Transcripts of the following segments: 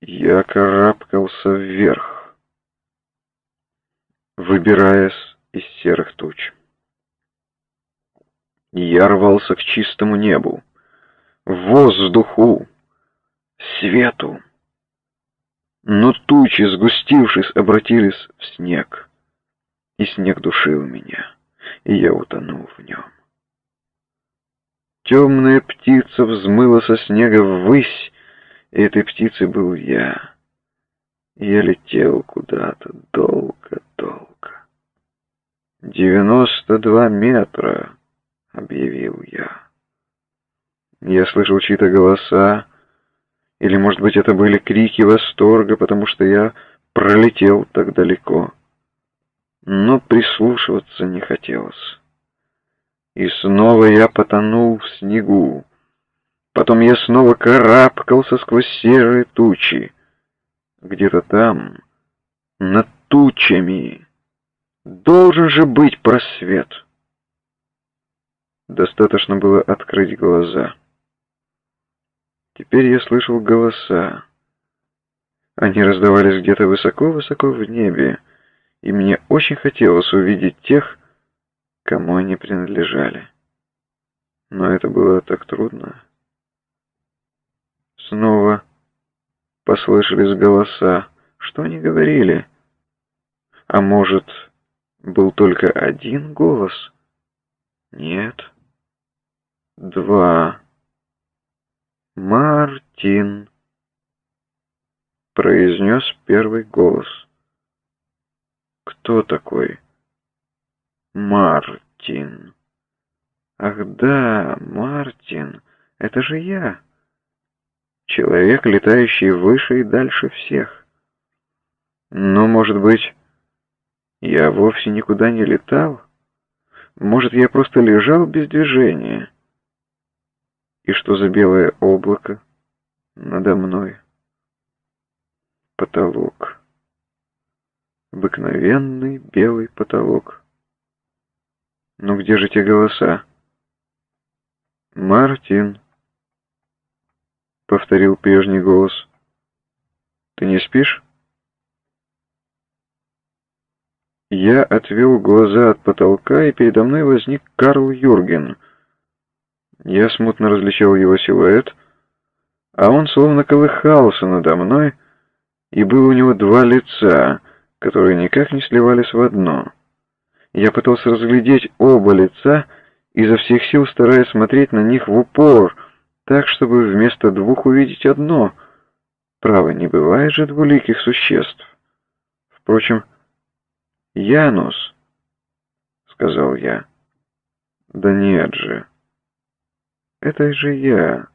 Я карабкался вверх, выбираясь из серых туч. Я рвался к чистому небу, воздуху, свету. Но тучи, сгустившись, обратились в снег, и снег душил меня, и я утонул в нем. Темная птица взмыла со снега ввысь, и этой птицей был я. Я летел куда-то долго-долго. «Девяносто два метра», — объявил я. Я слышал чьи-то голоса, или, может быть, это были крики восторга, потому что я пролетел так далеко. Но прислушиваться не хотелось. И снова я потонул в снегу. Потом я снова карабкался сквозь серые тучи. Где-то там, над тучами, должен же быть просвет. Достаточно было открыть глаза. Теперь я слышал голоса. Они раздавались где-то высоко-высоко в небе, и мне очень хотелось увидеть тех, кому они принадлежали. Но это было так трудно. Снова послышались голоса. Что они говорили? А может, был только один голос? Нет. Два. «Мартин», — произнес первый голос. «Кто такой?» «Мартин». «Ах да, Мартин, это же я. Человек, летающий выше и дальше всех. Но, может быть, я вовсе никуда не летал? Может, я просто лежал без движения?» И что за белое облако надо мной? Потолок. Обыкновенный белый потолок. Ну где же те голоса? Мартин, повторил прежний голос. Ты не спишь? Я отвел глаза от потолка, и передо мной возник Карл Юрген — я смутно различал его силуэт, а он словно колыхался надо мной, и было у него два лица, которые никак не сливались в одно. Я пытался разглядеть оба лица, изо всех сил стараясь смотреть на них в упор, так, чтобы вместо двух увидеть одно. Право, не бывает же двуликих существ. Впрочем, «Янус», — сказал я. «Да нет же». «Это же я»,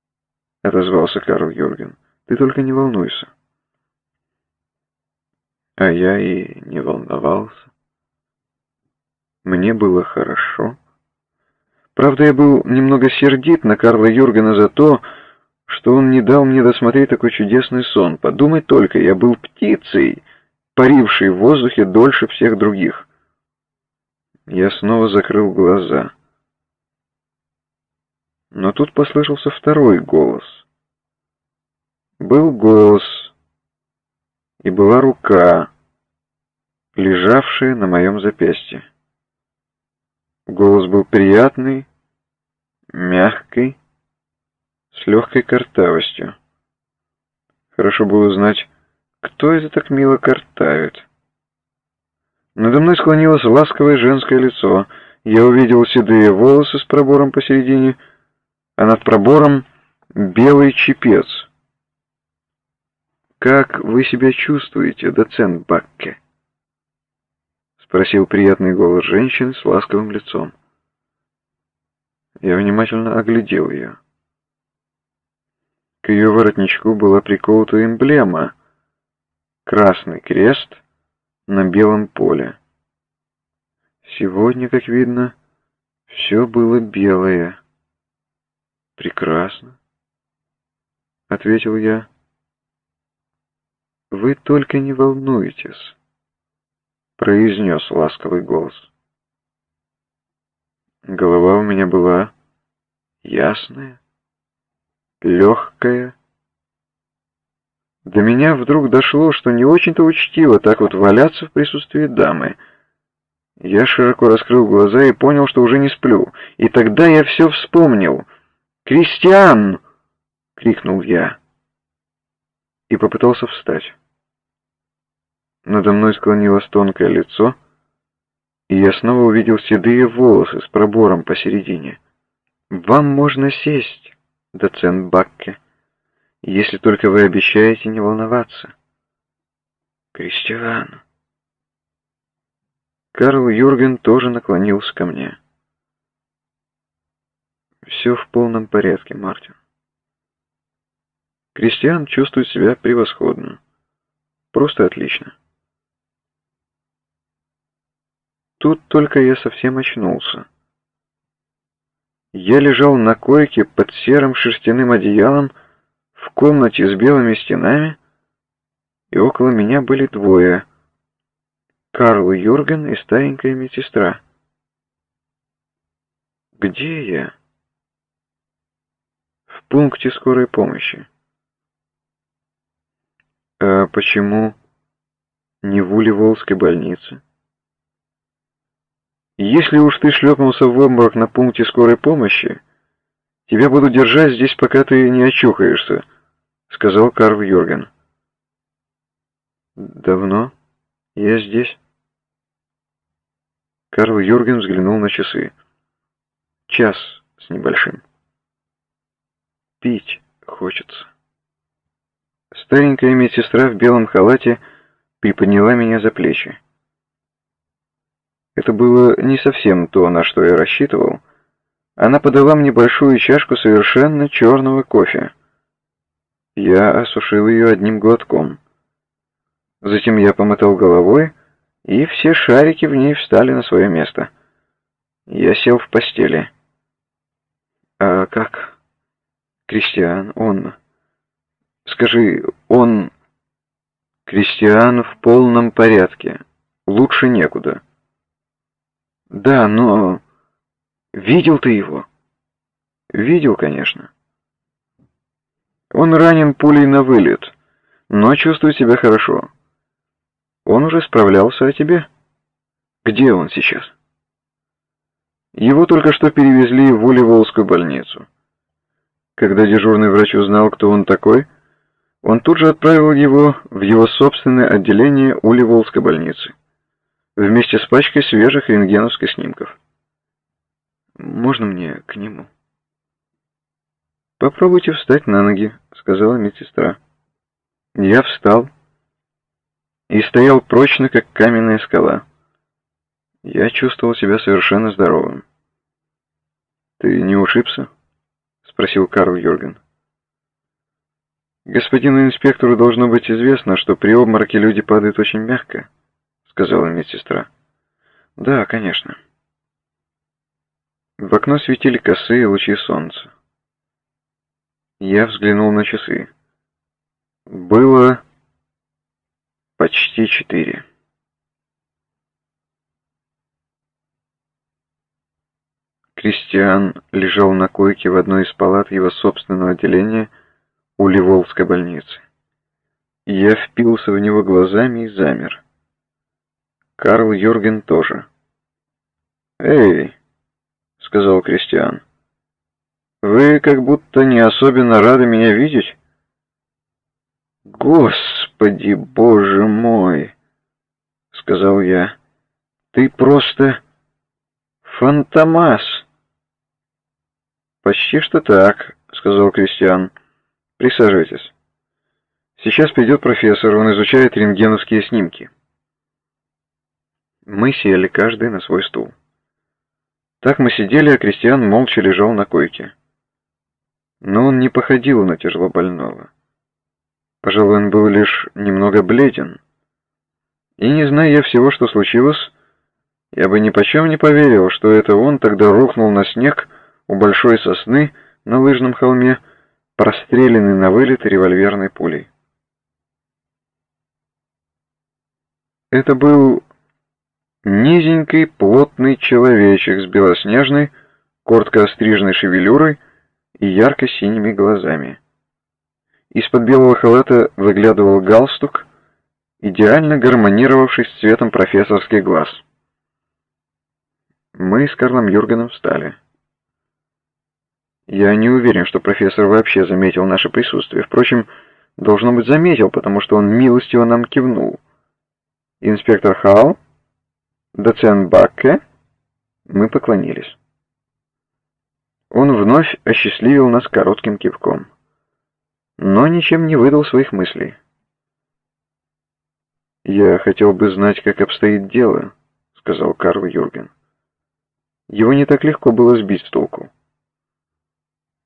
— отозвался Карл Юрген. «Ты только не волнуйся». А я и не волновался. Мне было хорошо. Правда, я был немного сердит на Карла Юргена за то, что он не дал мне досмотреть такой чудесный сон. Подумать только, я был птицей, парившей в воздухе дольше всех других. Я снова закрыл глаза. Но тут послышался второй голос. Был голос, и была рука, лежавшая на моем запястье. Голос был приятный, мягкий, с легкой картавостью. Хорошо было узнать, кто это так мило картавит. Надо мной склонилось ласковое женское лицо. Я увидел седые волосы с пробором посередине, а над пробором белый чепец. «Как вы себя чувствуете, доцент Бакке?» — спросил приятный голос женщины с ласковым лицом. Я внимательно оглядел ее. К ее воротничку была приколота эмблема — красный крест на белом поле. Сегодня, как видно, все было белое. «Прекрасно», — ответил я. «Вы только не волнуйтесь», — произнес ласковый голос. Голова у меня была ясная, легкая. До меня вдруг дошло, что не очень-то учтиво так вот валяться в присутствии дамы. Я широко раскрыл глаза и понял, что уже не сплю. И тогда я все вспомнил. «Кристиан!» — крикнул я. И попытался встать. Надо мной склонилось тонкое лицо, и я снова увидел седые волосы с пробором посередине. «Вам можно сесть, доцент Бакке» если только вы обещаете не волноваться. Кристиан. Карл Юрген тоже наклонился ко мне. Все в полном порядке, Мартин. Кристиан чувствует себя превосходно. Просто отлично. Тут только я совсем очнулся. Я лежал на койке под серым шерстяным одеялом, в комнате с белыми стенами, и около меня были двое — Карл Юрген и старенькая медсестра. Где я? В пункте скорой помощи. А почему не в Ули-Волжской больнице? Если уж ты шлепнулся в обморок на пункте скорой помощи, тебя буду держать здесь, пока ты не очухаешься, — сказал Карл Юрген. «Давно я здесь?» Карл Юрген взглянул на часы. «Час с небольшим. Пить хочется». Старенькая медсестра в белом халате приподняла меня за плечи. Это было не совсем то, на что я рассчитывал. Она подала мне большую чашку совершенно черного кофе. Я осушил ее одним глотком. Затем я помотал головой, и все шарики в ней встали на свое место. Я сел в постели. «А как?» «Кристиан, он...» «Скажи, он...» «Кристиан в полном порядке. Лучше некуда». «Да, но...» «Видел ты его?» «Видел, конечно». Он ранен пулей на вылет, но чувствует себя хорошо. Он уже справлялся о тебе. Где он сейчас? Его только что перевезли в Уливолскую больницу. Когда дежурный врач узнал, кто он такой, он тут же отправил его в его собственное отделение Уливолской больницы вместе с пачкой свежих рентгеновских снимков. Можно мне к нему? «Попробуйте встать на ноги», — сказала медсестра. Я встал и стоял прочно, как каменная скала. Я чувствовал себя совершенно здоровым. «Ты не ушибся?» — спросил Карл Юрген. «Господину инспектору должно быть известно, что при обмороке люди падают очень мягко», — сказала медсестра. «Да, конечно». В окно светили косые лучи солнца. Я взглянул на часы. Было почти четыре. Кристиан лежал на койке в одной из палат его собственного отделения у Ливолской больницы. Я впился в него глазами и замер. Карл Юрген тоже. «Эй!» — сказал Кристиан. Вы как будто не особенно рады меня видеть. Господи, боже мой, сказал я. Ты просто фантомас. Почти что так, сказал Кристиан. Присаживайтесь. Сейчас придет профессор, он изучает рентгеновские снимки. Мы сели каждый на свой стул. Так мы сидели, а Кристиан молча лежал на койке но он не походил на тяжелобольного. Пожалуй, он был лишь немного бледен. И не зная я всего, что случилось, я бы ни почем не поверил, что это он тогда рухнул на снег у большой сосны на лыжном холме, простреленный на вылет револьверной пулей. Это был низенький, плотный человечек с белоснежной, коротко остриженной шевелюрой, и ярко-синими глазами. Из-под белого халата выглядывал галстук, идеально гармонировавший с цветом профессорских глаз. Мы с Карлом Юргеном встали. Я не уверен, что профессор вообще заметил наше присутствие. Впрочем, должно быть заметил, потому что он милостиво нам кивнул. Инспектор Халл, доцент Бакке, мы поклонились. Он вновь осчастливил нас коротким кивком но ничем не выдал своих мыслей. «Я хотел бы знать, как обстоит дело», — сказал Карл Юрген. Его не так легко было сбить с толку.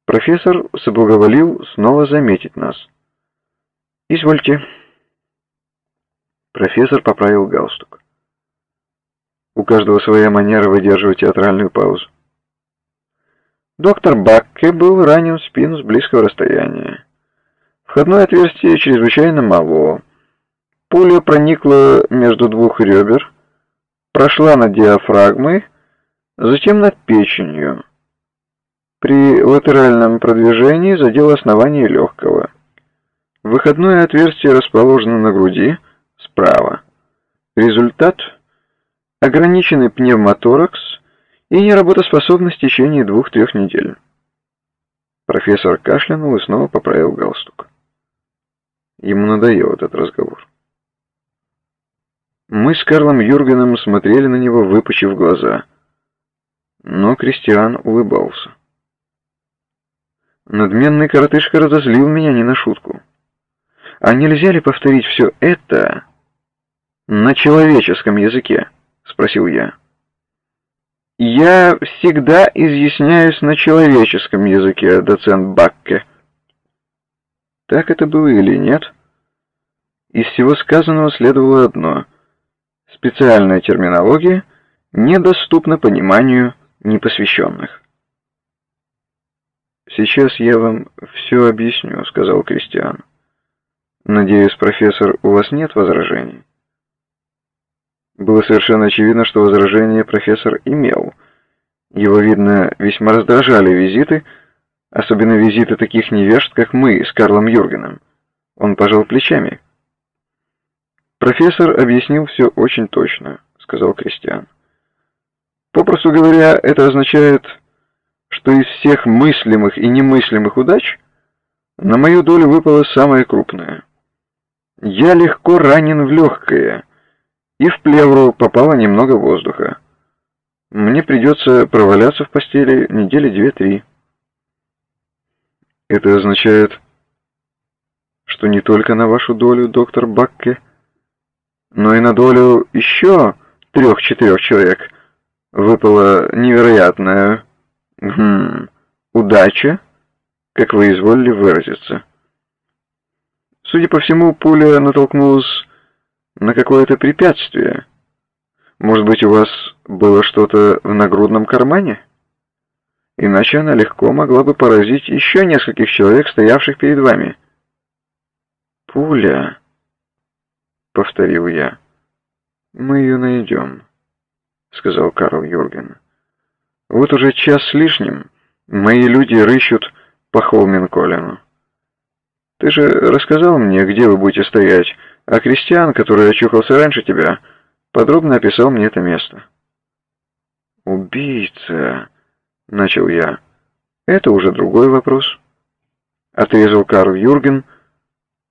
Профессор соблаговолил снова заметить нас. «Извольте». Профессор поправил галстук. У каждого своя манера выдерживать театральную паузу. Доктор Бакке был ранен в спину с близкого расстояния. Входное отверстие чрезвычайно мало. Пуля проникла между двух ребер, прошла над диафрагмой, затем над печенью. При латеральном продвижении задела основание легкого. Выходное отверстие расположено на груди, справа. Результат – ограниченный пневмоторакс и неработоспособность в течение двух-трех недель. Профессор кашлянул и снова поправил галстук. Ему надоел этот разговор. Мы с Карлом Юргеном смотрели на него, выпучив глаза. Но Кристиан улыбался. Надменный коротышка разозлил меня не на шутку. А нельзя ли повторить все это на человеческом языке? Спросил я. Я всегда изъясняюсь на человеческом языке, доцент Бакке. Так это было или нет? Из всего сказанного следовало одно. Специальная терминология недоступна пониманию непосвященных. «Сейчас я вам все объясню», — сказал Кристиан. «Надеюсь, профессор, у вас нет возражений?» Было совершенно очевидно, что возражение профессор имел. Его, видно, весьма раздражали визиты, — Особенно визиты таких невежд, как мы с Карлом Юргеном. Он пожал плечами. «Профессор объяснил все очень точно», — сказал Кристиан. «Попросту говоря, это означает, что из всех мыслимых и немыслимых удач на мою долю выпала самая крупная. Я легко ранен в легкое, и в плевру попало немного воздуха. Мне придется проваляться в постели недели две-три». Это означает, что не только на вашу долю, доктор Бакке, но и на долю еще трех-четырех человек выпала невероятная хм, удача, как вы изволили выразиться. Судя по всему, пуля натолкнулась на какое-то препятствие. Может быть, у вас было что-то в нагрудном кармане? иначе она легко могла бы поразить еще нескольких человек, стоявших перед вами. «Пуля», — повторил я. «Мы ее найдем», — сказал Карл Юрген. «Вот уже час с лишним мои люди рыщут по Холминколену. Ты же рассказал мне, где вы будете стоять, а Кристиан, который очухался раньше тебя, подробно описал мне это место». «Убийца!» — начал я. «Это уже другой вопрос». Отрезал Карл Юрген,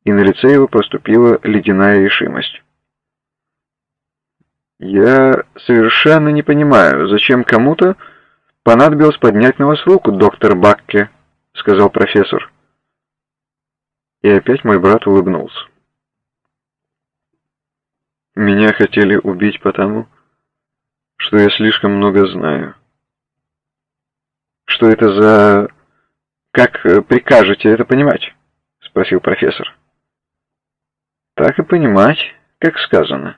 и на лице его проступила ледяная решимость. «Я совершенно не понимаю, зачем кому-то понадобилось поднять на вас руку, доктор Бакке», — сказал профессор. И опять мой брат улыбнулся. «Меня хотели убить потому, что я слишком много знаю». Что это за... Как прикажете это понимать? Спросил профессор. Так и понимать, как сказано.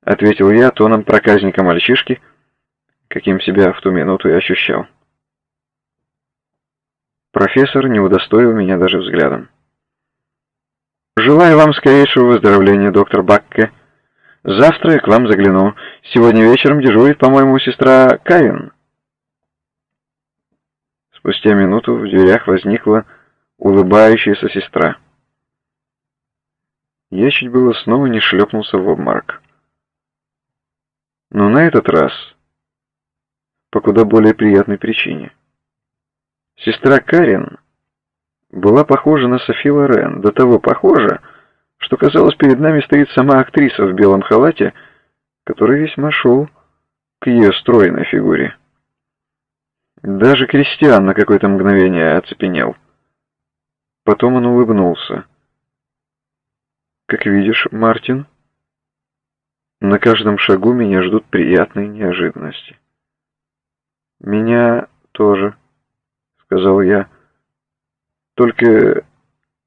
Ответил я тоном проказника мальчишки, каким себя в ту минуту и ощущал. Профессор не удостоил меня даже взглядом. «Желаю вам скорейшего выздоровления, доктор Бакке. Завтра я к вам загляну. Сегодня вечером дежурит, по-моему, сестра Кавин». Спустя минуту в дверях возникла улыбающаяся сестра. Я чуть было снова не шлепнулся в обморок. Но на этот раз по куда более приятной причине. Сестра Карин была похожа на Софи Лорен, до того похожа, что казалось, перед нами стоит сама актриса в белом халате, который весьма шел к ее стройной фигуре. Даже Кристиан на какое-то мгновение оцепенел. Потом он улыбнулся. «Как видишь, Мартин, на каждом шагу меня ждут приятные неожиданности». «Меня тоже», — сказал я, — «только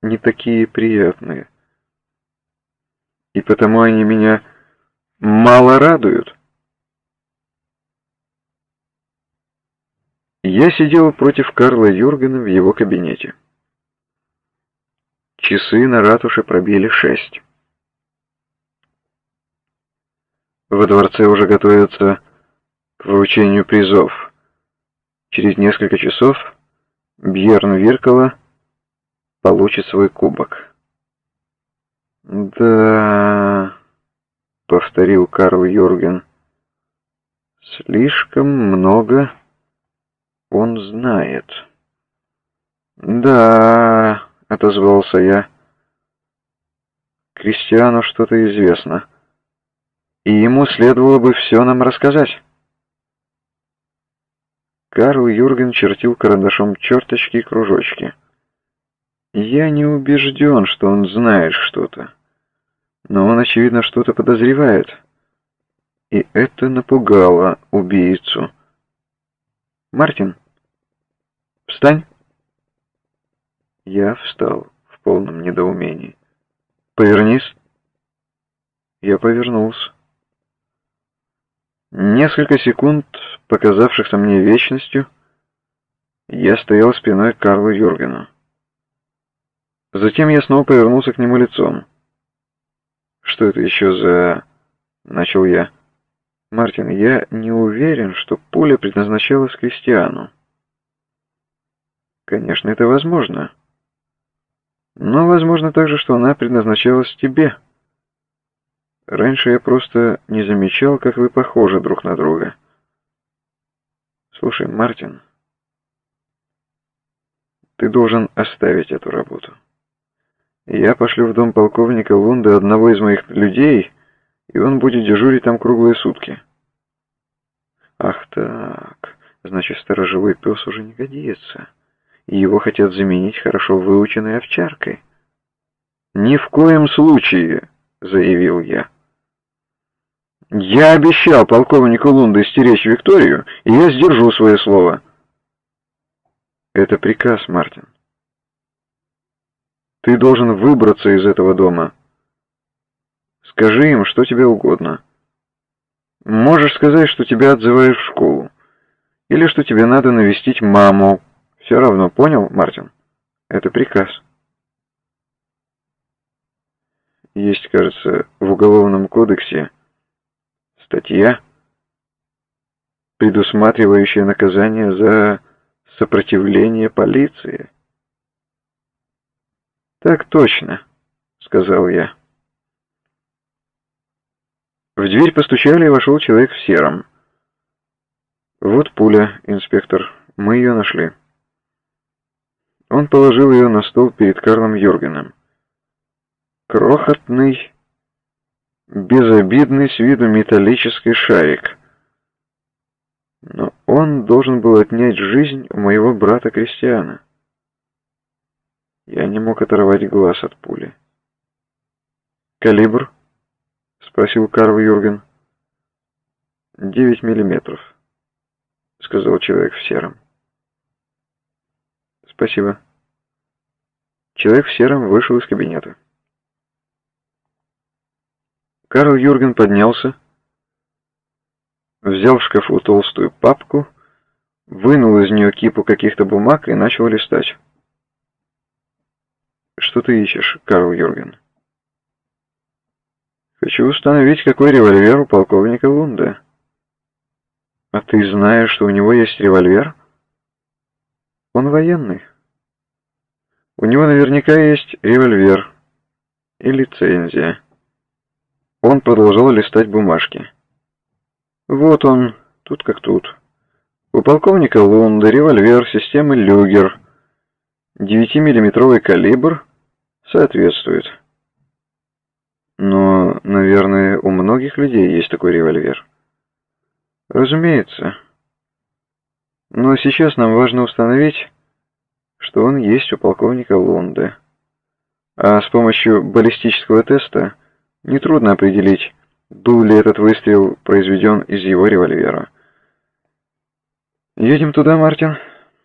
не такие приятные. И потому они меня мало радуют». Я сидел против Карла Юргена в его кабинете. Часы на ратуше пробили шесть. Во дворце уже готовятся к вручению призов. Через несколько часов Бьерн Виркала получит свой кубок. «Да...» — повторил Карл Юрген. «Слишком много...» он знает. «Да...» — отозвался я. «Кристиану что-то известно, и ему следовало бы все нам рассказать». Карл Юрген чертил карандашом черточки и кружочки. «Я не убежден, что он знает что-то, но он, очевидно, что-то подозревает». И это напугало убийцу. «Мартин!» Встань!» Я встал в полном недоумении. «Повернись!» Я повернулся. Несколько секунд, показавшихся мне вечностью, я стоял спиной к Карлу Юргену. Затем я снова повернулся к нему лицом. «Что это еще за...» — начал я. «Мартин, я не уверен, что пуля предназначалась Кристиану. Конечно, это возможно. Но возможно также, что она предназначалась тебе. Раньше я просто не замечал, как вы похожи друг на друга. Слушай, Мартин, ты должен оставить эту работу. Я пошлю в дом полковника Лунда одного из моих людей, и он будет дежурить там круглые сутки. Ах так, значит, сторожевой пес уже не годится и его хотят заменить хорошо выученной овчаркой. «Ни в коем случае!» — заявил я. «Я обещал полковнику Лунда стеречь Викторию, и я сдержу свое слово». «Это приказ, Мартин. Ты должен выбраться из этого дома. Скажи им, что тебе угодно. Можешь сказать, что тебя отзывают в школу, или что тебе надо навестить маму, все равно, понял, Мартин? Это приказ. Есть, кажется, в Уголовном кодексе статья, предусматривающая наказание за сопротивление полиции. «Так точно», — сказал я. В дверь постучали, и вошел человек в сером. «Вот пуля, инспектор. Мы ее нашли». Он положил ее на стол перед Карлом Юргеном. Крохотный, безобидный с виду металлический шарик. Но он должен был отнять жизнь у моего брата Кристиана. Я не мог оторвать глаз от пули. «Калибр?» — спросил Карл Юрген. «Девять миллиметров», — сказал человек в сером. «Спасибо». Человек в сером вышел из кабинета. Карл Юрген поднялся, взял в шкафу толстую папку, вынул из нее кипу каких-то бумаг и начал листать. «Что ты ищешь, Карл Юрген?» «Хочу установить, какой револьвер у полковника Лунда». «А ты знаешь, что у него есть револьвер?» Он военный. У него наверняка есть револьвер и лицензия. Он продолжал листать бумажки. Вот он, тут как тут. У полковника Лунда револьвер системы Люгер. 9-миллиметровый калибр соответствует. Но, наверное, у многих людей есть такой револьвер. Разумеется. Но сейчас нам важно установить, что он есть у полковника Лунда. А с помощью баллистического теста нетрудно определить, был ли этот выстрел произведен из его револьвера. «Едем туда, Мартин.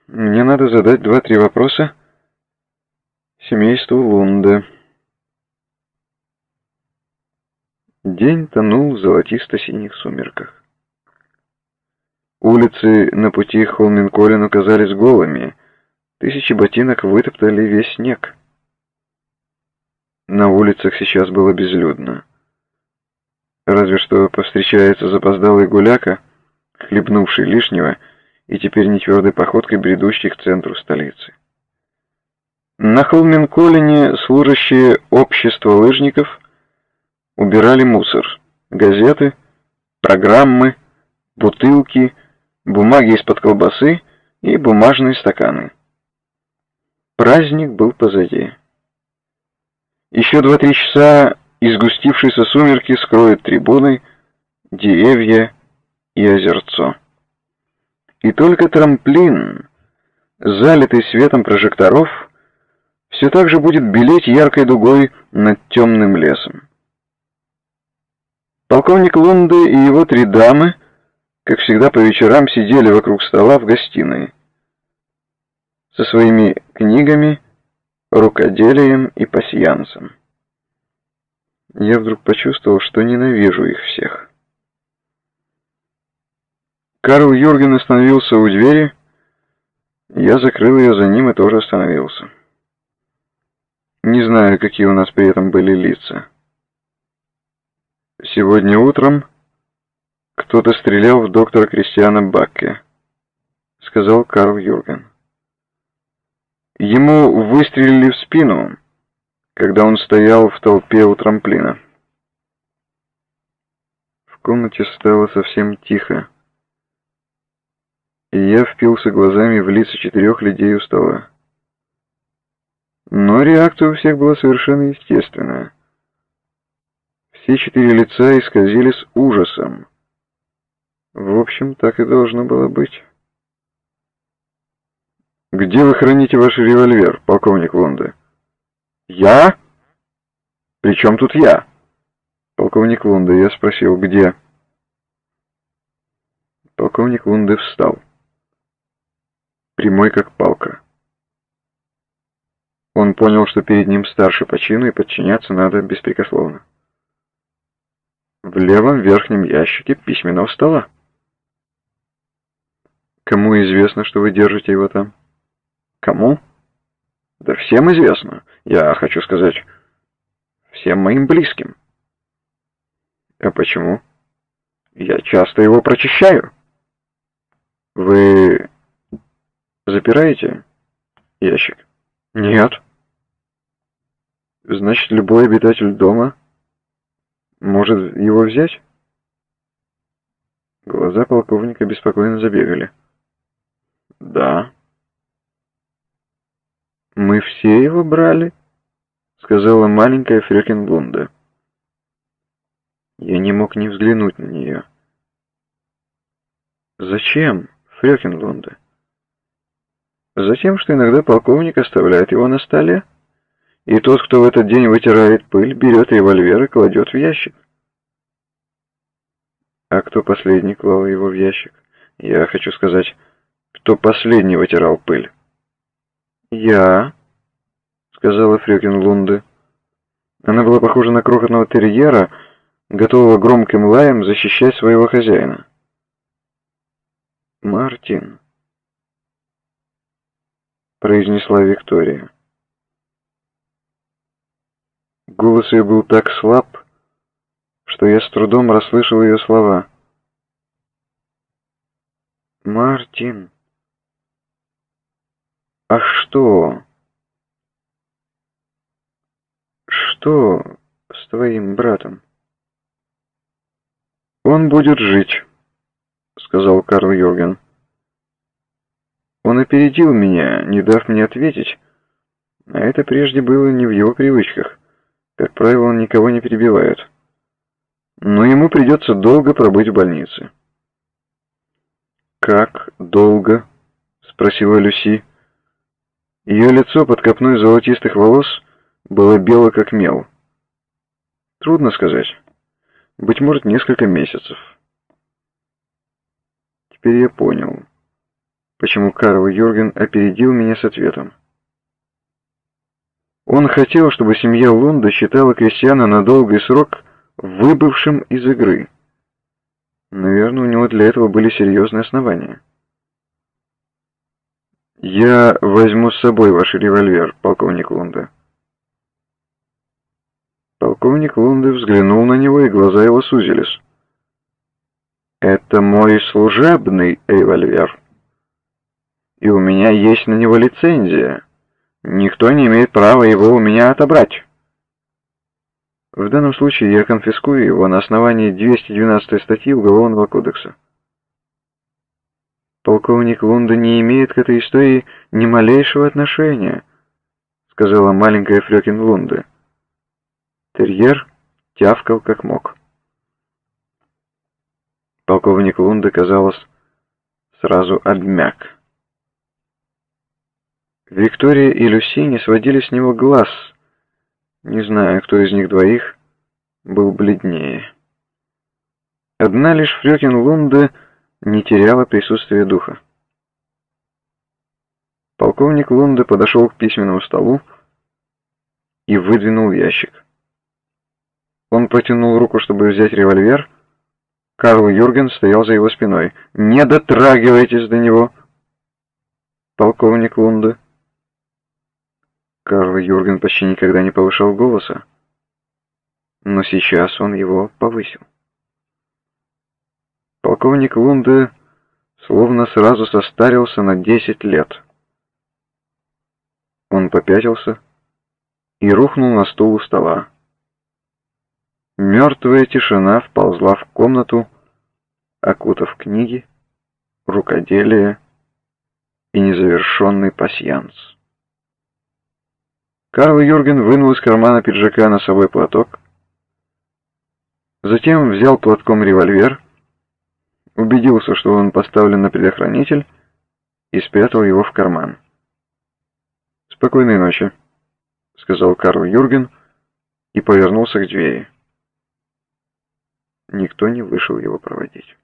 Мне надо задать два-три вопроса семейству Лунда». День тонул в золотисто-синих сумерках. Улицы на пути Холмин-Колину казались голыми. Тысячи ботинок вытоптали весь снег. На улицах сейчас было безлюдно. Разве что повстречается запоздалый гуляка, хлебнувший лишнего и теперь нетвердой походкой бредущий к центру столицы. На Холмин-Колине служащие общества лыжников убирали мусор, газеты, программы, бутылки, бумаги из-под колбасы и бумажные стаканы. Праздник был позади. Еще два-три часа из густившейся сумерки скроют трибуны, деревья и озерцо. И только трамплин, залитый светом прожекторов, все так же будет белеть яркой дугой над темным лесом. Полковник Лунды и его три дамы, как всегда по вечерам, сидели вокруг стола в гостиной со своими книгами, рукоделием и пасьянсом. Я вдруг почувствовал, что ненавижу их всех. Карл Юрген остановился у двери, я закрыл ее за ним и тоже остановился. Не знаю, какие у нас при этом были лица. Сегодня утром кто-то стрелял в доктора Кристиана Бакке, сказал Карл Юрген. Ему выстрелили в спину, когда он стоял в толпе у трамплина. В комнате стало совсем тихо, и я впился глазами в лица четырех людей у стола. Но реакция у всех была совершенно естественная. Все четыре лица исказились ужасом. В общем, так и должно было быть. «Где вы храните ваш револьвер, полковник Лунде?» «Я? При чем тут я?» «Полковник Лунде, я спросил, где?» Полковник Лунде встал. Прямой как палка. Он понял, что перед ним старший по чину и подчиняться надо беспрекословно. В левом верхнем ящике письменного стола. Кому известно, что вы держите его там? Кому? Да всем известно. Я хочу сказать, всем моим близким. А почему? Я часто его прочищаю. Вы запираете ящик? Нет. Значит, любой обитатель дома может его взять? Глаза полковника беспокойно забегали. Да. «Мы все его брали?» — сказала маленькая Фрёкинблунда. Я не мог не взглянуть на нее. «Зачем, Фрёкинблунда?» «Затем, что иногда полковник оставляет его на столе, и тот, кто в этот день вытирает пыль, берет револьвер и кладет в ящик». «А кто последний клал его в ящик?» «Я хочу сказать, кто последний вытирал пыль?» «Я», — сказала Фрёкин Лунде. Она была похожа на крохотного терьера, готового громким лаем защищать своего хозяина. «Мартин», — произнесла Виктория. Голос ее был так слаб, что я с трудом расслышал ее слова. «Мартин». «А что?» что с твоим братом?» «Он будет жить», — сказал Карл Юрген. «Он опередил меня, не дав мне ответить, а это прежде было не в его привычках. Как правило, он никого не перебивает. Но ему придется долго пробыть в больнице». «Как долго?» — спросила Люси. Ее лицо под копной золотистых волос было бело как мел. Трудно сказать. Быть может, несколько месяцев. Теперь я понял, почему Карл Юрген опередил меня с ответом. Он хотел, чтобы семья Лунда считала Кристиана на долгий срок выбывшим из игры. Наверное, у него для этого были серьезные основания. «Я возьму с собой ваш револьвер, полковник Лунда». Полковник Лунды взглянул на него, и глаза его сузились. «Это мой служебный револьвер. И у меня есть на него лицензия. Никто не имеет права его у меня отобрать». В данном случае я конфискую его на основании 212 статьи Уголовного кодекса. Полковник Лунда не имеет к этой истории ни малейшего отношения, сказала маленькая Фрёкин Лунда. Терьер тявкал как мог. Полковник Лунда, казалось, сразу обмяк. Виктория и Люси не сводили с него глаз. Не знаю, кто из них двоих был бледнее. Одна лишь Фрёкин Лунда не теряла присутствия духа. Полковник Лунда подошел к письменному столу и выдвинул ящик. Он протянул руку, чтобы взять револьвер. Карл Юрген стоял за его спиной. «Не дотрагивайтесь до него!» «Полковник Лунда». Карл Юрген почти никогда не повышал голоса, но сейчас он его повысил. Полковник Лунда словно сразу состарился на десять лет. Он попятился и рухнул на стул у стола. Мертвая тишина вползла в комнату, окутав книги, рукоделие и незавершенный пасьянс. Карл Юрген вынул из кармана пиджака носовой платок, затем взял платком револьвер, убедился, что он поставлен на предохранитель, и спрятал его в карман. «Спокойной ночи», — сказал Карл Юрген и повернулся к двери. Никто не вышел его проводить.